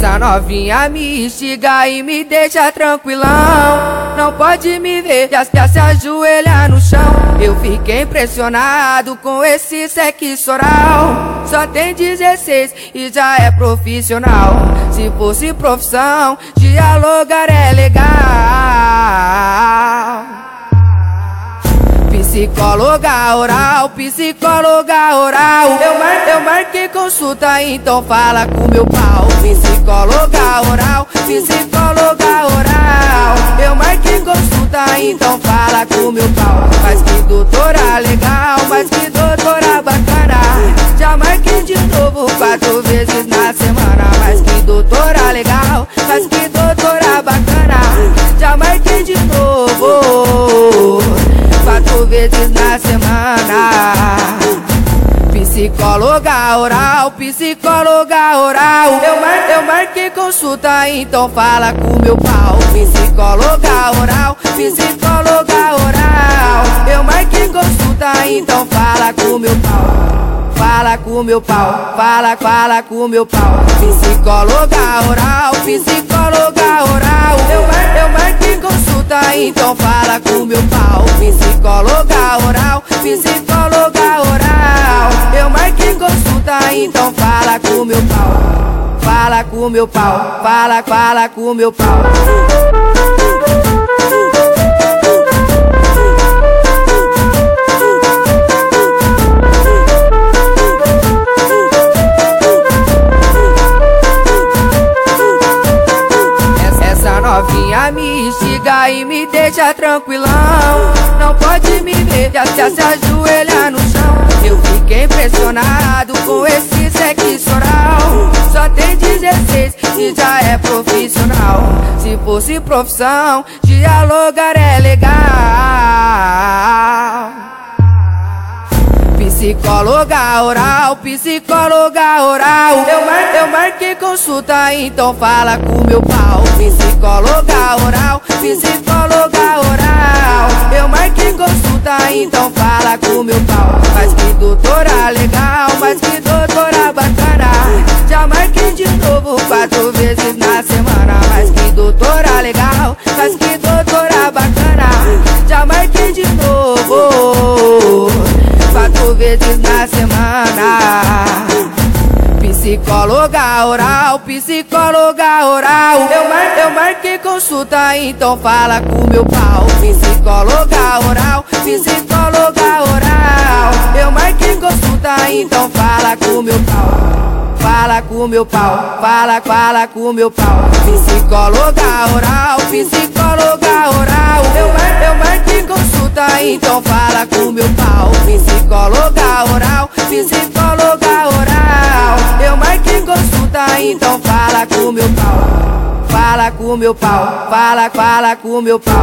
Essa novinha me instiga e me deixa tranquilão. Não pode me ver, já, já se ajoelha no chão. Eu fiquei impressionado com esse sexo oral. Só tem 16 e já é profissional. Se fosse profissão, dialogar é legal. Psicóloga oral, psicóloga oral. Eu, mar, eu marquei consulta, então fala com meu pau. Psicóloga oral, psicóloga oral. Eu marquei consulta, então fala com meu pau. Mas que doutora legal, mas que doutora bacana. Já marquei de novo quatro vezes na semana. Mas que doutora legal, mas que doutora bacana. Já marquei de novo vezes na semana. Psicóloga oral, psicóloga oral. Eu, mar, eu marquei consulta, então fala com meu pau. Psicóloga oral, psicóloga oral. Eu marquei consulta, então fala com meu pau. Fala com meu pau, fala, fala com meu pau. Psicóloga oral, psicóloga oral. Eu, mar, eu marquei consulta, então fala com meu pau. Psicóloga oral, psicóloga oral. Eu marquei consulta, então fala com meu pau. Fala com meu pau, fala, fala com meu pau. Novinha me instiga e me deixa tranquilão. Não pode me ver, já, se ajoelha no chão. Eu fiquei impressionado com esse sexo oral. Só tem 16 e já é profissional. Se fosse profissão, dialogar é legal. Psicóloga oral, psicóloga oral. Eu, mar, eu marquei consulta, então fala com meu pau. Psicóloga oral, psicóloga oral. Eu marquei consulta, então fala com meu pau. Mas que doutora legal, mas que doutora Psicóloga oral, psicóloga oral. Eu, mar, eu marquei consulta, então fala com meu pau. Psicóloga oral, psicóloga oral. Eu marquei consulta, então fala com meu pau. Fala com meu pau, fala, fala com meu pau. Psicóloga oral, psicóloga oral. Eu, mar, eu marquei consulta, então fala com meu pau. Psicóloga oral, psicóloga então fala com meu pau. Fala com meu pau, fala, fala com meu pau.